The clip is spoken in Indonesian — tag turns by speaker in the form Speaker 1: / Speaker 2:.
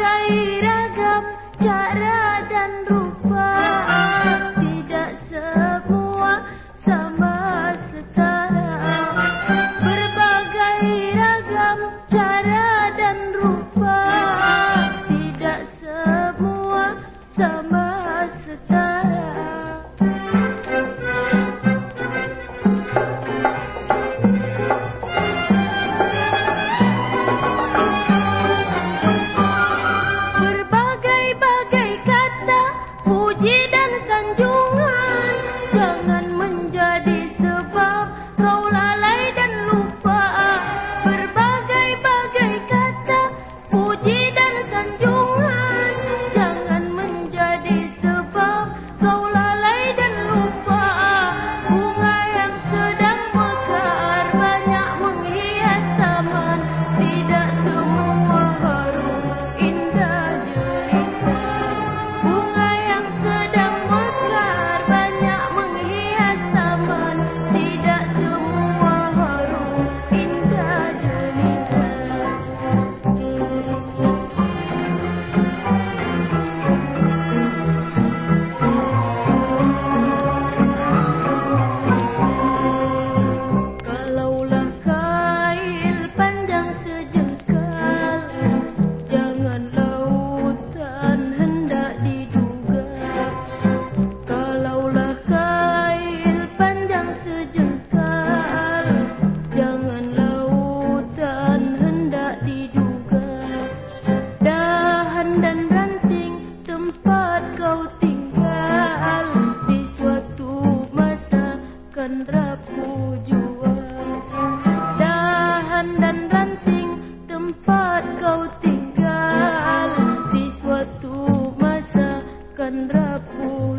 Speaker 1: ीरा गार Tempat kau tinggal di suatu masa kan rapuh jua. Dahan dan ranting tempat kau tinggal di suatu masa kan rapuh